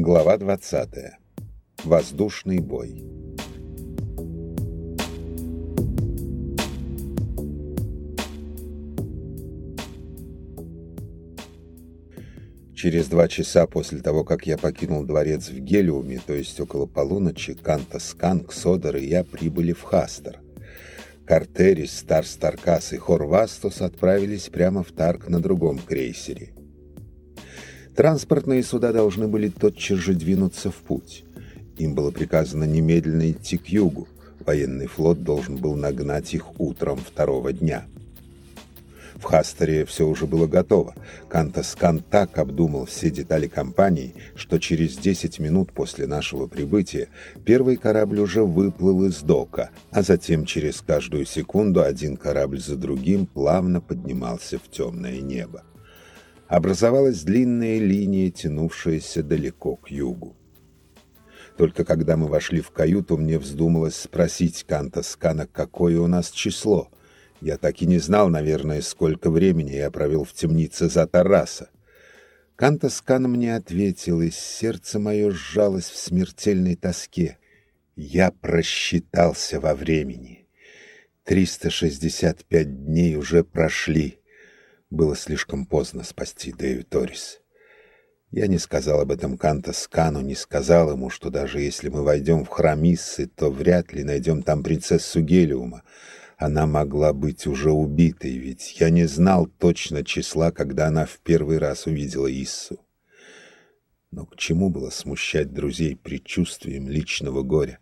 Глава 20. Воздушный бой. Через два часа после того, как я покинул дворец в Гелиуме, то есть около полуночи, Канта Сканк, Содор и я прибыли в Хастер. Картерис, Старс Таркас и Хорвастус отправились прямо в Тарк на другом крейсере. Транспортные суда должны были тотчас же двинуться в путь. Им было приказано немедленно идти к югу. Военный флот должен был нагнать их утром второго дня. В Хастере все уже было готово. Кантос Кан так обдумал все детали кампании, что через 10 минут после нашего прибытия первый корабль уже выплыл из дока, а затем через каждую секунду один корабль за другим плавно поднимался в темное небо образовалась длинная линия, тянувшаяся далеко к югу. Только когда мы вошли в каюту, мне вздумалось спросить Канта Скана, какое у нас число. Я так и не знал, наверное, сколько времени я провел в темнице за Тараса. Канта Скан мне ответил, и сердце мое сжалось в смертельной тоске. Я просчитался во времени. 365 дней уже прошли. Было слишком поздно спасти Дэю Торис. Я не сказал об этом Канта Скану, не сказал ему, что даже если мы войдем в храм Иссы, то вряд ли найдем там принцессу Гелиума. Она могла быть уже убитой, ведь я не знал точно числа, когда она в первый раз увидела Иссу. Но к чему было смущать друзей предчувствием личного горя?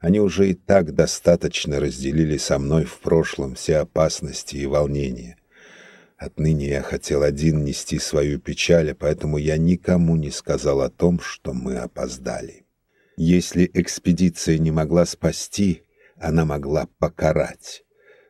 Они уже и так достаточно разделили со мной в прошлом все опасности и волнения. Отныне я хотел один нести свою печаль, поэтому я никому не сказал о том, что мы опоздали. Если экспедиция не могла спасти, она могла покарать.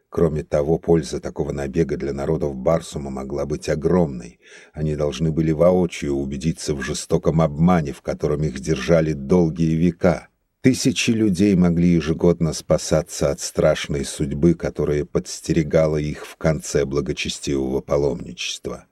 Кроме того, польза такого набега для народов Барсума могла быть огромной. Они должны были воочию убедиться в жестоком обмане, в котором их держали долгие века. Тысячи людей могли ежегодно спасаться от страшной судьбы, которая подстерегала их в конце благочестивого паломничества.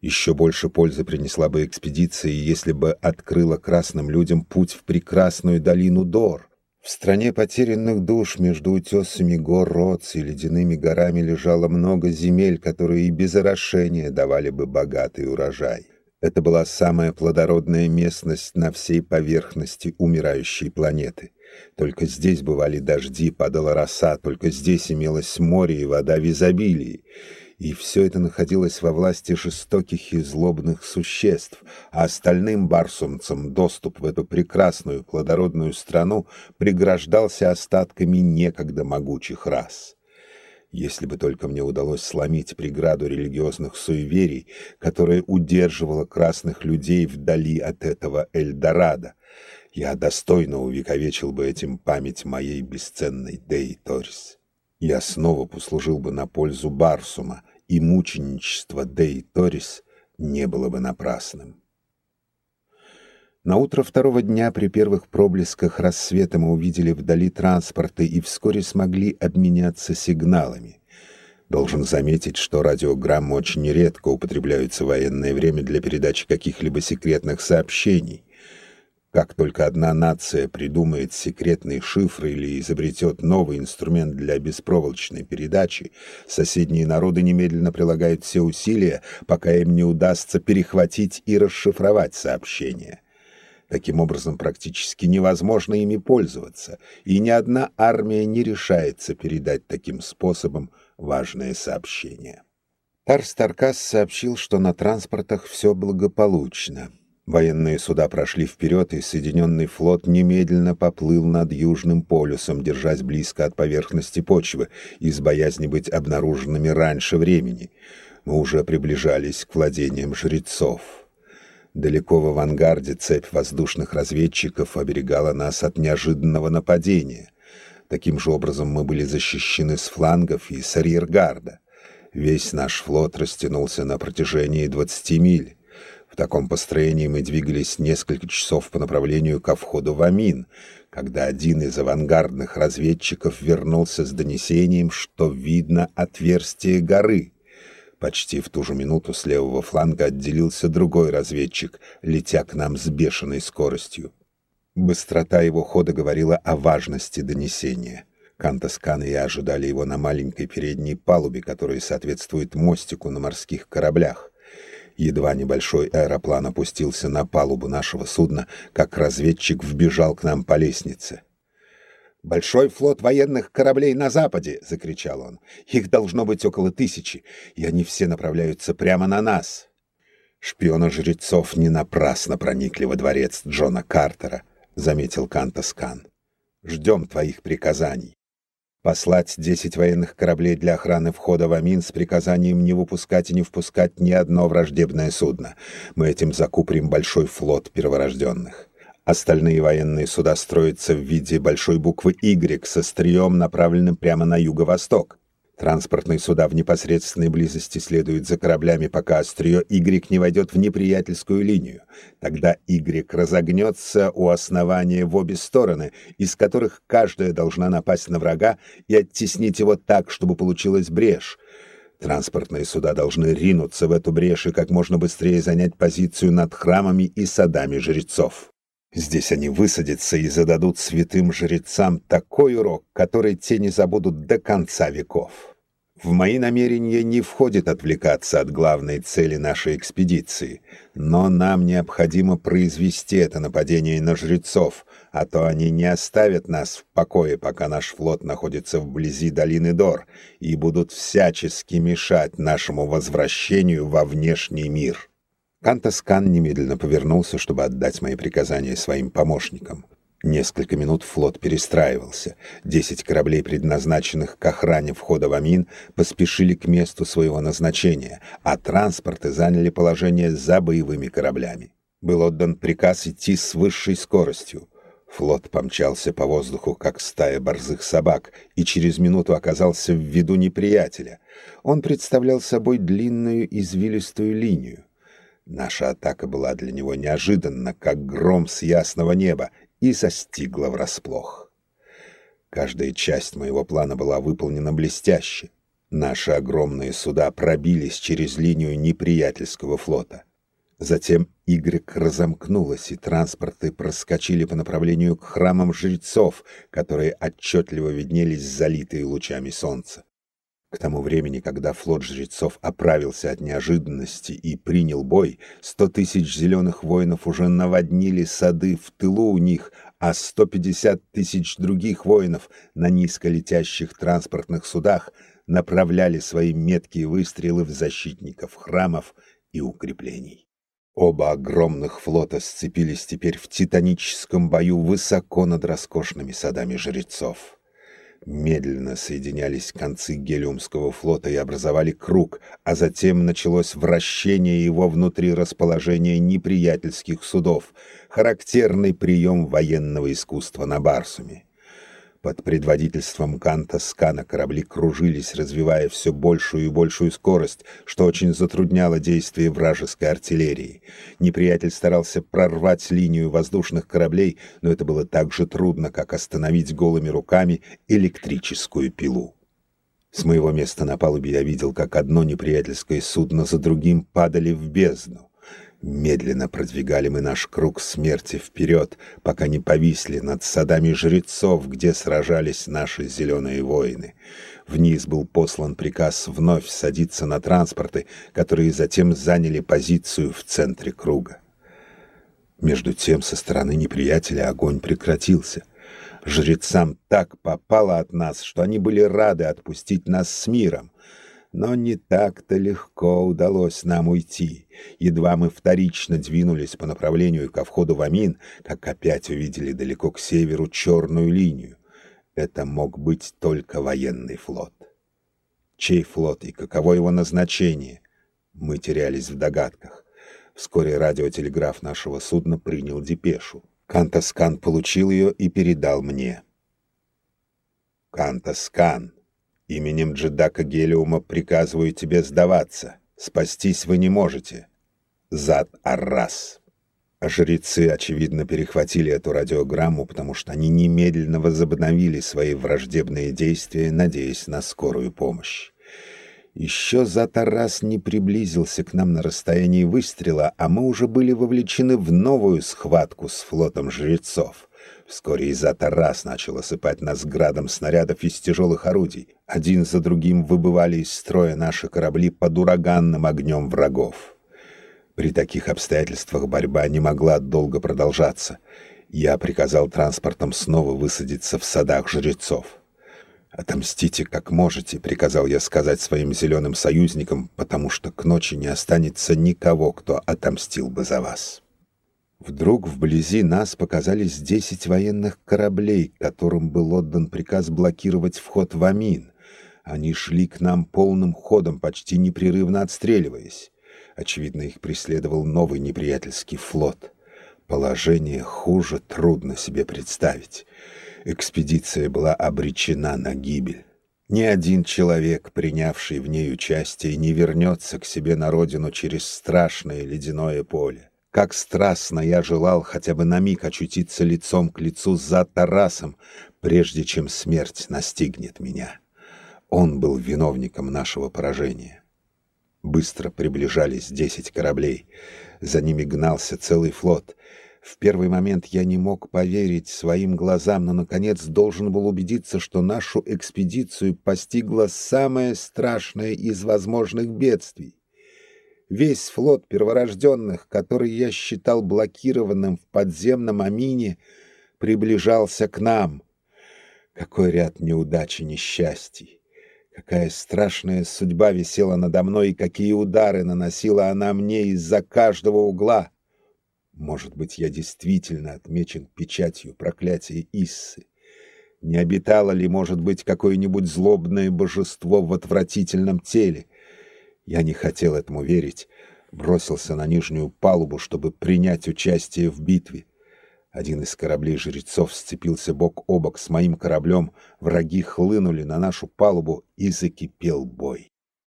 Еще больше пользы принесла бы экспедиция, если бы открыла красным людям путь в прекрасную долину Дор. В стране потерянных душ между утесами гор Роц и ледяными горами лежало много земель, которые и без орошения давали бы богатый урожай. Это была самая плодородная местность на всей поверхности умирающей планеты. Только здесь бывали дожди, падала роса, только здесь имелось море и вода в изобилии. И все это находилось во власти жестоких и злобных существ, а остальным барсумцам доступ в эту прекрасную плодородную страну преграждался остатками некогда могучих рас. Если бы только мне удалось сломить преграду религиозных суеверий, которая удерживала красных людей вдали от этого Эльдорадо, я достойно увековечил бы этим память моей бесценной Деи Торис. Я снова послужил бы на пользу Барсума, и мученичество Деи Торис не было бы напрасным. На утро второго дня при первых проблесках рассвета мы увидели вдали транспорты и вскоре смогли обменяться сигналами. Должен заметить, что радиограммы очень редко употребляются в военное время для передачи каких-либо секретных сообщений. Как только одна нация придумает секретный шифр или изобретет новый инструмент для беспроволочной передачи, соседние народы немедленно прилагают все усилия, пока им не удастся перехватить и расшифровать сообщение. Таким образом, практически невозможно ими пользоваться, и ни одна армия не решается передать таким способом важное сообщение. Тарс Таркас сообщил, что на транспортах все благополучно. Военные суда прошли вперед, и Соединенный флот немедленно поплыл над Южным полюсом, держась близко от поверхности почвы, из боязни быть обнаруженными раньше времени. Мы уже приближались к владениям жрецов. Далеко в авангарде цепь воздушных разведчиков оберегала нас от неожиданного нападения. Таким же образом мы были защищены с флангов и с арьергарда. Весь наш флот растянулся на протяжении 20 миль. В таком построении мы двигались несколько часов по направлению ко входу в Амин, когда один из авангардных разведчиков вернулся с донесением, что видно отверстие горы — Почти в ту же минуту с левого фланга отделился другой разведчик, летя к нам с бешеной скоростью. Быстрота его хода говорила о важности донесения. Кантос Кан и я ожидали его на маленькой передней палубе, которая соответствует мостику на морских кораблях. Едва небольшой аэроплан опустился на палубу нашего судна, как разведчик вбежал к нам по лестнице. «Большой флот военных кораблей на западе!» — закричал он. «Их должно быть около тысячи, и они все направляются прямо на нас!» Шпионы жрецов не напрасно проникли во дворец Джона Картера, — заметил Кантос Кан. «Ждем твоих приказаний» послать 10 военных кораблей для охраны входа в Омин с приказанием не выпускать и не впускать ни одно враждебное судно. Мы этим закуприм большой флот перворожденных. Остальные военные суда строятся в виде большой буквы «Y» со стрием, направленным прямо на юго-восток. Транспортные суда в непосредственной близости следуют за кораблями, пока острие Y не войдет в неприятельскую линию. Тогда Y разогнется у основания в обе стороны, из которых каждая должна напасть на врага и оттеснить его так, чтобы получилась брешь. Транспортные суда должны ринуться в эту брешь и как можно быстрее занять позицию над храмами и садами жрецов. Здесь они высадятся и зададут святым жрецам такой урок, который те не забудут до конца веков. В мои намерения не входит отвлекаться от главной цели нашей экспедиции, но нам необходимо произвести это нападение на жрецов, а то они не оставят нас в покое, пока наш флот находится вблизи долины Дор, и будут всячески мешать нашему возвращению во внешний мир. Кантос Кан немедленно повернулся, чтобы отдать мои приказания своим помощникам. Несколько минут флот перестраивался. Десять кораблей, предназначенных к охране входа в Омин, поспешили к месту своего назначения, а транспорты заняли положение за боевыми кораблями. Был отдан приказ идти с высшей скоростью. Флот помчался по воздуху, как стая борзых собак, и через минуту оказался в виду неприятеля. Он представлял собой длинную извилистую линию. Наша атака была для него неожиданна, как гром с ясного неба, и застигла врасплох. Каждая часть моего плана была выполнена блестяще. Наши огромные суда пробились через линию неприятельского флота. Затем Y разомкнулась, и транспорты проскочили по направлению к храмам жрецов, которые отчетливо виднелись залитые лучами солнца. К тому времени, когда флот жрецов оправился от неожиданности и принял бой, сто тысяч зеленых воинов уже наводнили сады в тылу у них, а сто пятьдесят тысяч других воинов на низколетящих транспортных судах направляли свои меткие выстрелы в защитников храмов и укреплений. Оба огромных флота сцепились теперь в титаническом бою высоко над роскошными садами жрецов. Медленно соединялись концы гелиумского флота и образовали круг, а затем началось вращение его внутри расположения неприятельских судов, характерный прием военного искусства на Барсуме. Под предводительством Канта Скана корабли кружились, развивая все большую и большую скорость, что очень затрудняло действие вражеской артиллерии. Неприятель старался прорвать линию воздушных кораблей, но это было так же трудно, как остановить голыми руками электрическую пилу. С моего места на палубе я видел, как одно неприятельское судно за другим падали в бездну. Медленно продвигали мы наш круг смерти вперед, пока не повисли над садами жрецов, где сражались наши зеленые воины. Вниз был послан приказ вновь садиться на транспорты, которые затем заняли позицию в центре круга. Между тем со стороны неприятеля огонь прекратился. Жрецам так попало от нас, что они были рады отпустить нас с миром. Но не так-то легко удалось нам уйти. Едва мы вторично двинулись по направлению ко входу в Амин, как опять увидели далеко к северу черную линию. Это мог быть только военный флот. Чей флот и каково его назначение? Мы терялись в догадках. Вскоре радиотелеграф нашего судна принял депешу. Кантос Кан получил ее и передал мне. Кантос Кан, Именем Джеддака Гелиума приказываю тебе сдаваться. Спастись вы не можете. Зат Аррас. Жрецы, очевидно, перехватили эту радиограмму, потому что они немедленно возобновили свои враждебные действия, надеясь на скорую помощь. Еще за Тарас не приблизился к нам на расстоянии выстрела, а мы уже были вовлечены в новую схватку с флотом жрецов. Вскоре из Тарас начал осыпать нас градом снарядов из тяжелых орудий. Один за другим выбывали из строя наши корабли под ураганным огнем врагов. При таких обстоятельствах борьба не могла долго продолжаться. Я приказал транспортам снова высадиться в садах жрецов. «Отомстите как можете», — приказал я сказать своим зеленым союзникам, потому что к ночи не останется никого, кто отомстил бы за вас. Вдруг вблизи нас показались десять военных кораблей, которым был отдан приказ блокировать вход в Амин. Они шли к нам полным ходом, почти непрерывно отстреливаясь. Очевидно, их преследовал новый неприятельский флот. Положение хуже трудно себе представить экспедиция была обречена на гибель. Ни один человек, принявший в ней участие, не вернется к себе на родину через страшное ледяное поле. Как страстно я желал хотя бы на миг очутиться лицом к лицу за Тарасом, прежде чем смерть настигнет меня. Он был виновником нашего поражения. Быстро приближались десять кораблей. За ними гнался целый флот — в первый момент я не мог поверить своим глазам, но, наконец, должен был убедиться, что нашу экспедицию постигло самое страшное из возможных бедствий. Весь флот перворожденных, который я считал блокированным в подземном Амине, приближался к нам. Какой ряд неудач и несчастий! Какая страшная судьба висела надо мной, и какие удары наносила она мне из-за каждого угла! Может быть, я действительно отмечен печатью проклятия Иссы. Не обитало ли, может быть, какое-нибудь злобное божество в отвратительном теле? Я не хотел этому верить, бросился на нижнюю палубу, чтобы принять участие в битве. Один из кораблей жрецов сцепился бок о бок с моим кораблем, враги хлынули на нашу палубу, и закипел бой.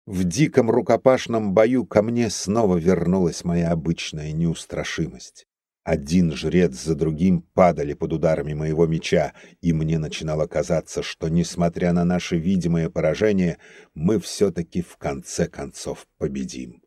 В диком рукопашном бою ко мне снова вернулась моя обычная неустрашимость. Один жрец за другим падали под ударами моего меча, и мне начинало казаться, что, несмотря на наше видимое поражение, мы все-таки в конце концов победим.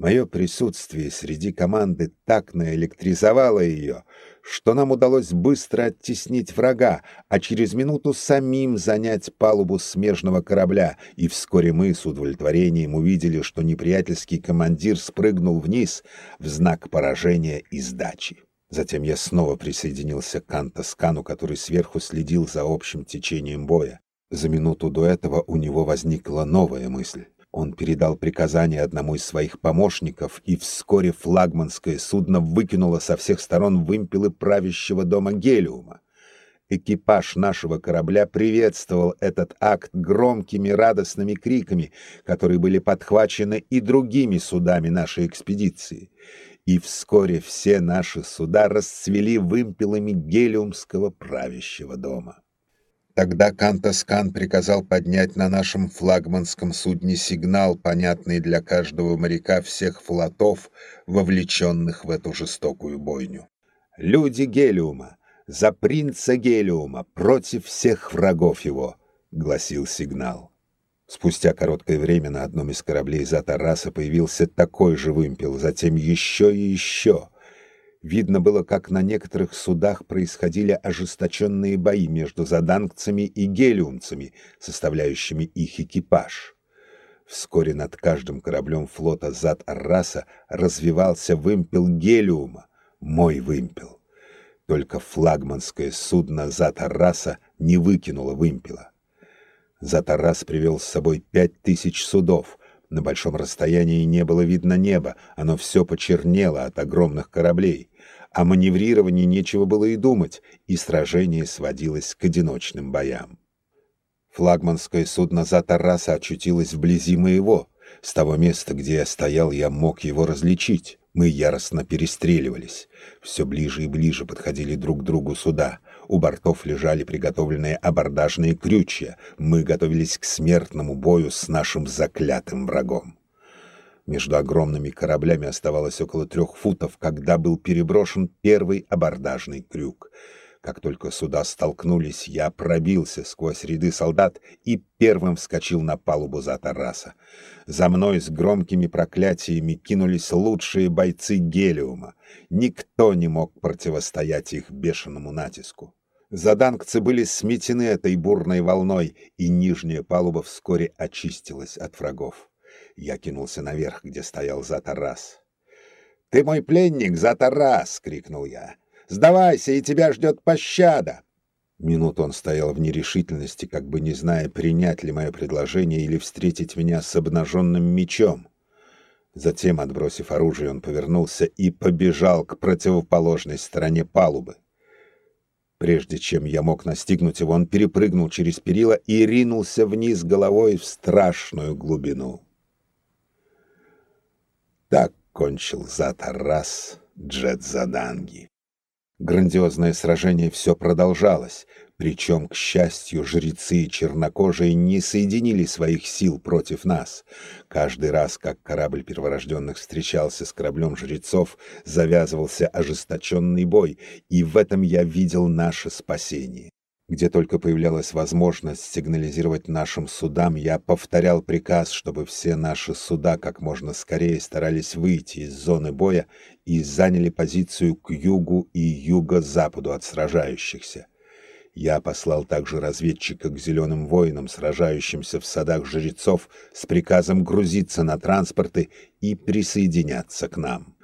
Мое присутствие среди команды так наэлектризовало ее, что нам удалось быстро оттеснить врага, а через минуту самим занять палубу смежного корабля, и вскоре мы с удовлетворением увидели, что неприятельский командир спрыгнул вниз в знак поражения и сдачи. Затем я снова присоединился к Антаскану, который сверху следил за общим течением боя. За минуту до этого у него возникла новая мысль. Он передал приказание одному из своих помощников, и вскоре флагманское судно выкинуло со всех сторон вымпелы правящего дома Гелиума. Экипаж нашего корабля приветствовал этот акт громкими радостными криками, которые были подхвачены и другими судами нашей экспедиции. И вскоре все наши суда расцвели вымпелами гелиумского правящего дома. Тогда Кантос Кан приказал поднять на нашем флагманском судне сигнал, понятный для каждого моряка всех флотов, вовлеченных в эту жестокую бойню. «Люди Гелиума! За принца Гелиума! Против всех врагов его!» — гласил сигнал. Спустя короткое время на одном из кораблей за Тараса появился такой же вымпел, затем еще и еще — Видно было, как на некоторых судах происходили ожесточенные бои между задангцами и гелиумцами, составляющими их экипаж. Вскоре над каждым кораблем флота Зад-Арраса развивался вымпел гелиума, мой вымпел. Только флагманское судно Зад-Арраса не выкинуло вымпела. Зад-Аррас привел с собой пять тысяч судов, на большом расстоянии не было видно неба, оно все почернело от огромных кораблей. О маневрировании нечего было и думать, и сражение сводилось к одиночным боям. Флагманское судно за Тараса очутилось вблизи моего. С того места, где я стоял, я мог его различить. Мы яростно перестреливались. Все ближе и ближе подходили друг к другу суда. У бортов лежали приготовленные абордажные крючья. Мы готовились к смертному бою с нашим заклятым врагом. Между огромными кораблями оставалось около трех футов, когда был переброшен первый абордажный крюк. Как только суда столкнулись, я пробился сквозь ряды солдат и первым вскочил на палубу за Тараса. За мной с громкими проклятиями кинулись лучшие бойцы Гелиума. Никто не мог противостоять их бешеному натиску. Задангцы были сметены этой бурной волной, и нижняя палуба вскоре очистилась от врагов. Я кинулся наверх, где стоял Затарас. «Ты мой пленник, Затарас!» — крикнул я. Сдавайся, и тебя ждет пощада!» Минуту он стоял в нерешительности, как бы не зная, принять ли мое предложение или встретить меня с обнаженным мечом. Затем, отбросив оружие, он повернулся и побежал к противоположной стороне палубы. Прежде чем я мог настигнуть его, он перепрыгнул через перила и ринулся вниз головой в страшную глубину. Так кончил Затарас Джет Заданги. Грандиозное сражение все продолжалось, причем, к счастью, жрецы чернокожие не соединили своих сил против нас. Каждый раз, как корабль перворожденных встречался с кораблем жрецов, завязывался ожесточенный бой, и в этом я видел наше спасение. Где только появлялась возможность сигнализировать нашим судам, я повторял приказ, чтобы все наши суда как можно скорее старались выйти из зоны боя и заняли позицию к югу и юго-западу от сражающихся. Я послал также разведчика к зеленым воинам, сражающимся в садах жрецов, с приказом грузиться на транспорты и присоединяться к нам.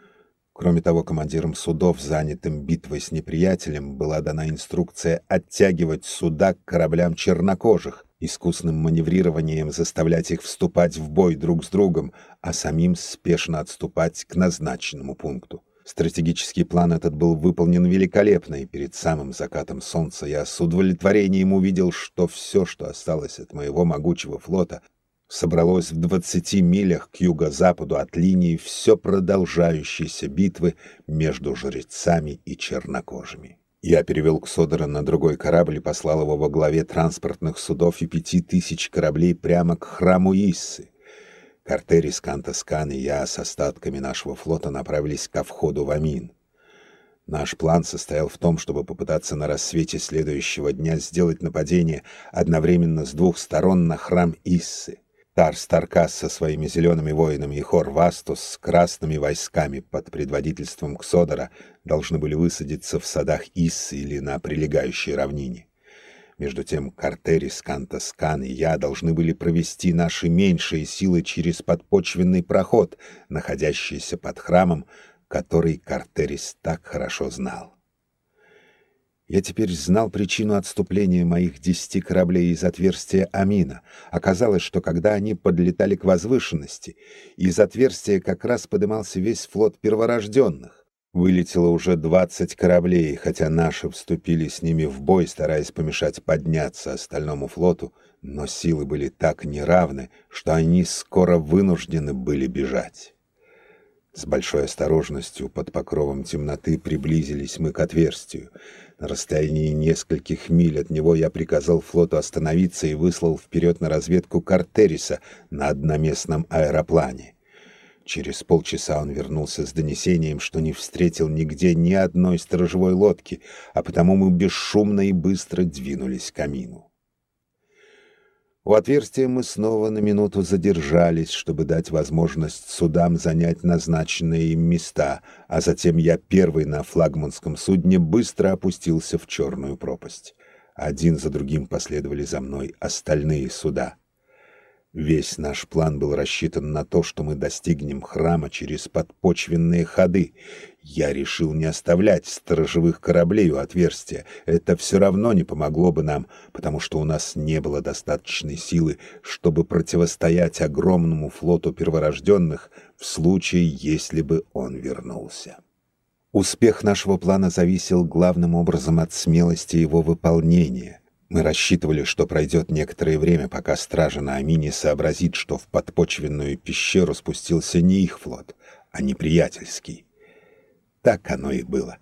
Кроме того, командирам судов, занятым битвой с неприятелем, была дана инструкция оттягивать суда к кораблям чернокожих, искусным маневрированием заставлять их вступать в бой друг с другом, а самим спешно отступать к назначенному пункту. Стратегический план этот был выполнен великолепно, и перед самым закатом солнца я с удовлетворением увидел, что все, что осталось от моего могучего флота, собралось в двадцати милях к юго-западу от линии все продолжающейся битвы между жрецами и чернокожими. Я перевел Ксодара на другой корабль и послал его во главе транспортных судов и пяти тысяч кораблей прямо к храму Иссы. Карторис, Кантос Кан и я с остатками нашего флота направились ко входу в Омин. Наш план состоял в том, чтобы попытаться на рассвете следующего дня сделать нападение одновременно с двух сторон на храм Иссы. Тарс Таркас со своими зелеными воинами и Хор Вастус с красными войсками под предводительством Ксодара должны были высадиться в садах Иссы или на прилегающей равнине. Между тем Карторис, Кантос Кан и я должны были провести наши меньшие силы через подпочвенный проход, находящийся под храмом, который Карторис так хорошо знал. Я теперь знал причину отступления моих десяти кораблей из отверстия Амина. Оказалось, что когда они подлетали к возвышенности, из отверстия как раз подымался весь флот перворожденных. Вылетело уже двадцать кораблей, хотя наши вступили с ними в бой, стараясь помешать подняться остальному флоту, но силы были так неравны, что они скоро вынуждены были бежать. С большой осторожностью под покровом темноты приблизились мы к отверстию. На расстоянии нескольких миль от него я приказал флоту остановиться и выслал вперед на разведку Картериса на одноместном аэроплане. Через полчаса он вернулся с донесением, что не встретил нигде ни одной сторожевой лодки, а потому мы бесшумно и быстро двинулись к камину. У отверстия мы снова на минуту задержались, чтобы дать возможность судам занять назначенные им места, а затем я первый на флагманском судне быстро опустился в черную пропасть. Один за другим последовали за мной остальные суда. Весь наш план был рассчитан на то, что мы достигнем храма через подпочвенные ходы. Я решил не оставлять сторожевых кораблей у отверстия. Это все равно не помогло бы нам, потому что у нас не было достаточной силы, чтобы противостоять огромному флоту перворожденных в случае, если бы он вернулся. Успех нашего плана зависел главным образом от смелости его выполнения — мы рассчитывали, что пройдет некоторое время, пока стража на Амине сообразит, что в подпочвенную пещеру спустился не их флот, а неприятельский. Так оно и было.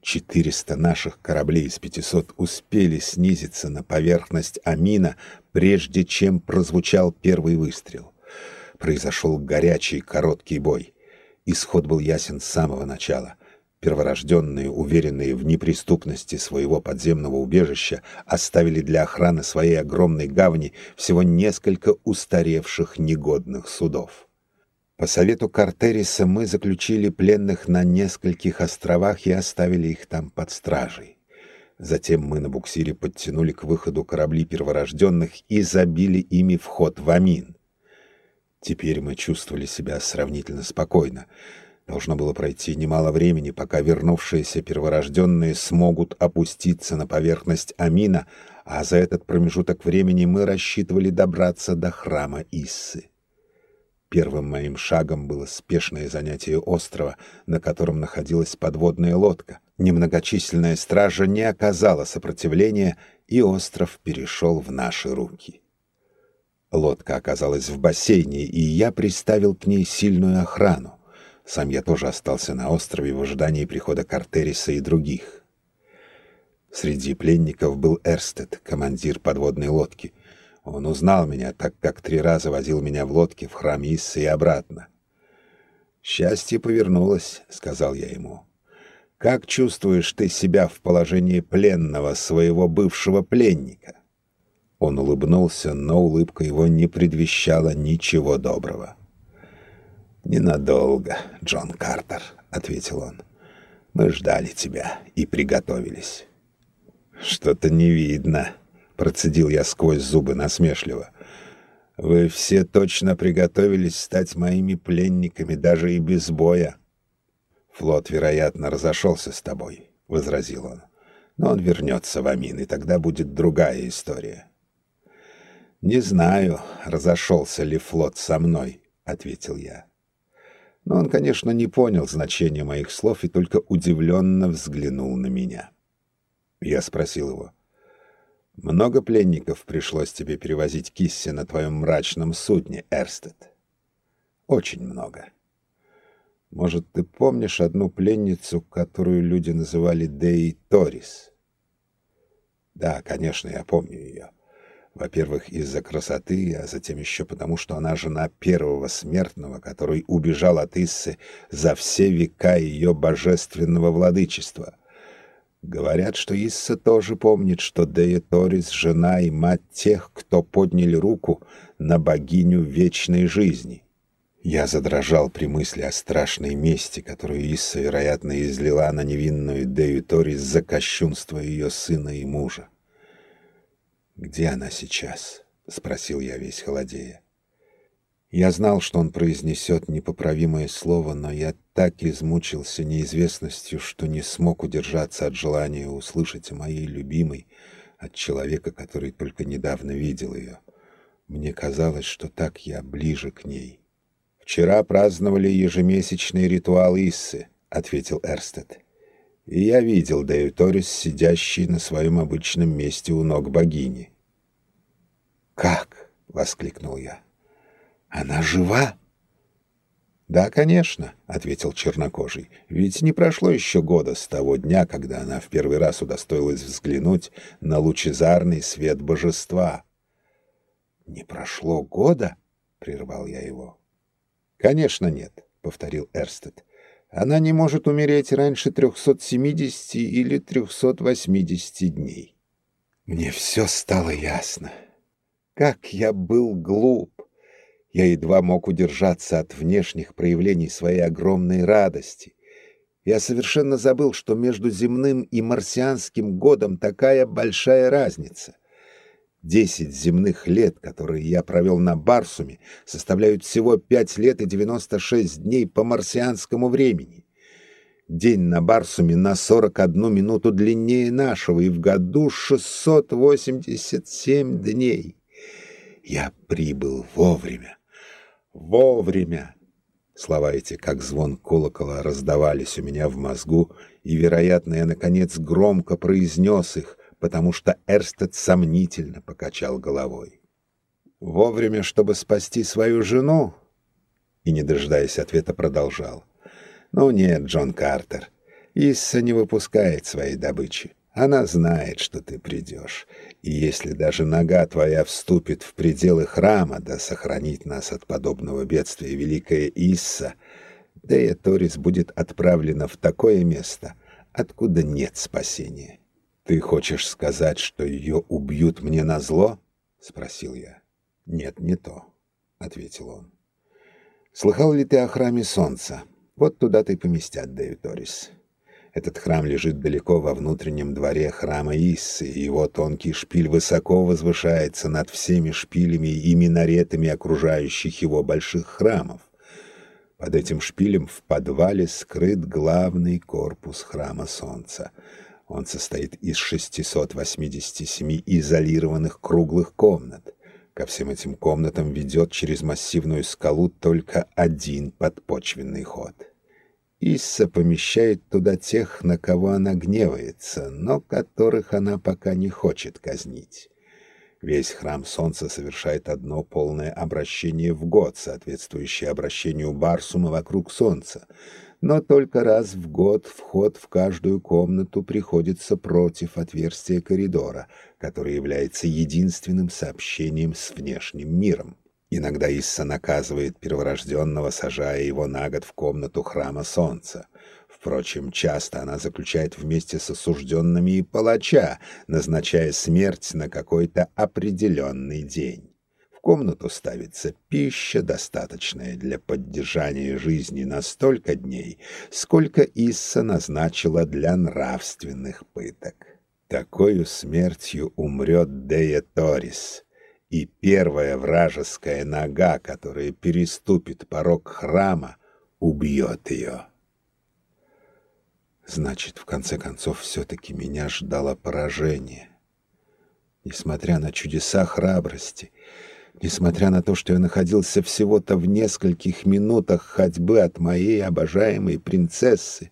Четыреста наших кораблей из пятисот успели снизиться на поверхность Амина, прежде чем прозвучал первый выстрел. Произошел горячий короткий бой. Исход был ясен с самого начала. Перворожденные, уверенные в неприступности своего подземного убежища, оставили для охраны своей огромной гавани всего несколько устаревших негодных судов. По совету Картериса мы заключили пленных на нескольких островах и оставили их там под стражей. Затем мы на буксире подтянули к выходу корабли перворожденных и забили ими вход в Амин. Теперь мы чувствовали себя сравнительно спокойно. Должно было пройти немало времени, пока вернувшиеся перворожденные смогут опуститься на поверхность Амина, а за этот промежуток времени мы рассчитывали добраться до храма Иссы. Первым моим шагом было спешное занятие острова, на котором находилась подводная лодка. Немногочисленная стража не оказала сопротивления, и остров перешел в наши руки. Лодка оказалась в бассейне, и я приставил к ней сильную охрану. Сам я тоже остался на острове в ожидании прихода Картериса и других. Среди пленников был Эрстед, командир подводной лодки — он узнал меня, так как три раза возил меня в лодке в храм Иссы и обратно. «Счастье повернулось», — сказал я ему. «Как чувствуешь ты себя в положении пленного своего бывшего пленника?» Он улыбнулся, но улыбка его не предвещала ничего доброго. «Ненадолго, Джон Картер», — ответил он. «Мы ждали тебя и приготовились». «Что-то не видно», Процедил я сквозь зубы насмешливо. Вы все точно приготовились стать моими пленниками даже и без боя. Флот, вероятно, разошелся с тобой, возразил он. Но он вернется в Амин, и тогда будет другая история. Не знаю, разошелся ли флот со мной, ответил я. Но он, конечно, не понял значения моих слов и только удивленно взглянул на меня. Я спросил его: много пленников пришлось тебе перевозить Кисси на твоем мрачном судне, Эрстед? Очень много. Может, ты помнишь одну пленницу, которую люди называли Деи Торис? Да, конечно, я помню ее. Во-первых, из-за красоты, а затем еще потому, что она жена первого смертного, который убежал от Иссы за все века ее божественного владычества — Говорят, что Исса тоже помнит, что Дея Торис — жена и мать тех, кто подняли руку на богиню вечной жизни. Я задрожал при мысли о страшной мести, которую Исса, вероятно, излила на невинную Дею Торис за кощунство ее сына и мужа. «Где она сейчас?» — спросил я весь холодея. Я знал, что он произнесет непоправимое слово, но я так измучился неизвестностью, что не смог удержаться от желания услышать о моей любимой от человека, который только недавно видел ее. Мне казалось, что так я ближе к ней. «Вчера праздновали ежемесячный ритуал Иссы», — ответил Эрстед. «И я видел Дею Торис, сидящий на своем обычном месте у ног богини». «Как?» — воскликнул я. Она жива? Да, конечно, ответил чернокожий. Ведь не прошло еще года с того дня, когда она в первый раз удостоилась взглянуть на лучезарный свет божества. Не прошло года, прервал я его. Конечно, нет, повторил Эрстед. Она не может умереть раньше 370 или 380 дней. Мне все стало ясно. Как я был глуп. Я едва мог удержаться от внешних проявлений своей огромной радости. Я совершенно забыл, что между земным и марсианским годом такая большая разница. Десять земных лет, которые я провел на Барсуме, составляют всего пять лет и девяносто шесть дней по марсианскому времени. День на Барсуме на сорок одну минуту длиннее нашего, и в году шестьсот восемьдесят семь дней. Я прибыл вовремя. Вовремя. Слова эти, как звон колокола, раздавались у меня в мозгу, и, вероятно, я, наконец, громко произнес их, потому что Эрстед сомнительно покачал головой. «Вовремя, чтобы спасти свою жену?» И, не дожидаясь ответа, продолжал. «Ну нет, Джон Картер, Исса не выпускает своей добычи. Она знает, что ты придешь, и если даже нога твоя вступит в пределы храма, да сохранит нас от подобного бедствия великая Исса, Дея Торис будет отправлена в такое место, откуда нет спасения. Ты хочешь сказать, что ее убьют мне на зло? спросил я. Нет, не то, ответил он. Слыхал ли ты о храме солнца? Вот туда ты поместят Торис. Этот храм лежит далеко во внутреннем дворе храма Иссы, и его тонкий шпиль высоко возвышается над всеми шпилями и минаретами окружающих его больших храмов. Под этим шпилем в подвале скрыт главный корпус храма Солнца. Он состоит из 687 изолированных круглых комнат. Ко всем этим комнатам ведет через массивную скалу только один подпочвенный ход. Исса помещает туда тех, на кого она гневается, но которых она пока не хочет казнить. Весь храм Солнца совершает одно полное обращение в год, соответствующее обращению Барсума вокруг Солнца. Но только раз в год вход в каждую комнату приходится против отверстия коридора, который является единственным сообщением с внешним миром. Иногда Исса наказывает перворожденного, сажая его на год в комнату храма солнца. Впрочем, часто она заключает вместе с осужденными и палача, назначая смерть на какой-то определенный день. Комнату ставится пища, достаточная для поддержания жизни на столько дней, сколько Исса назначила для нравственных пыток. Такою смертью умрет Дея Торис — и первая вражеская нога, которая переступит порог храма, убьет ее. Значит, в конце концов, все-таки меня ждало поражение. Несмотря на чудеса храбрости, несмотря на то, что я находился всего-то в нескольких минутах ходьбы от моей обожаемой принцессы,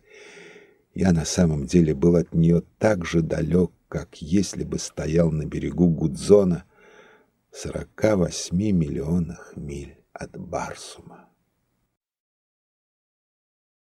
я на самом деле был от нее так же далек, как если бы стоял на берегу Гудзона 48 миллионах миль от Барсума.